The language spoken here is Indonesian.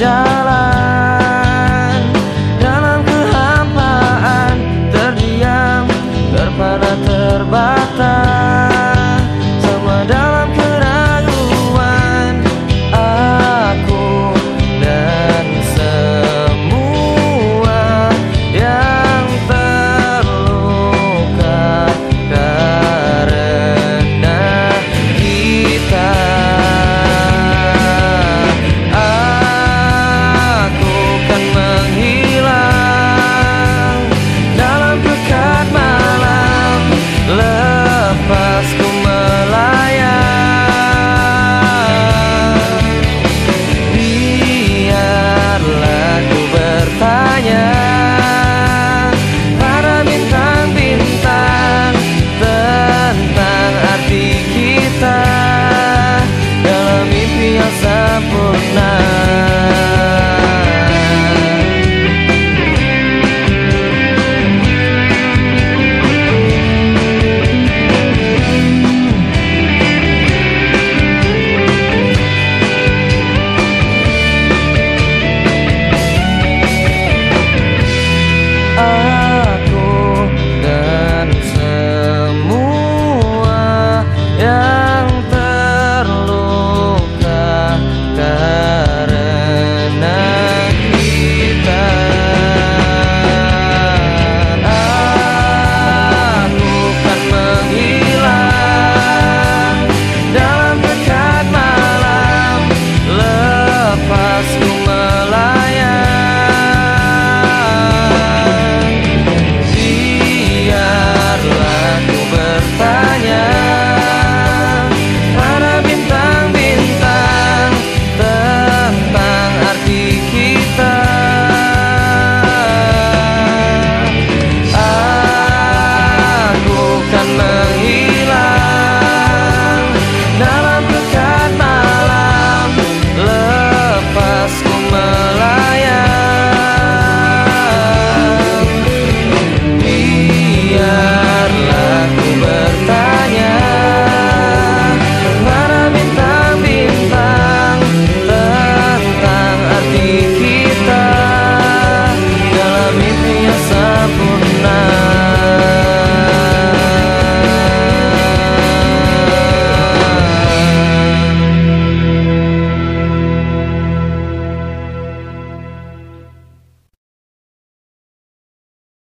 berjalan Dalam kehampaan terdiam Terpana terbatas.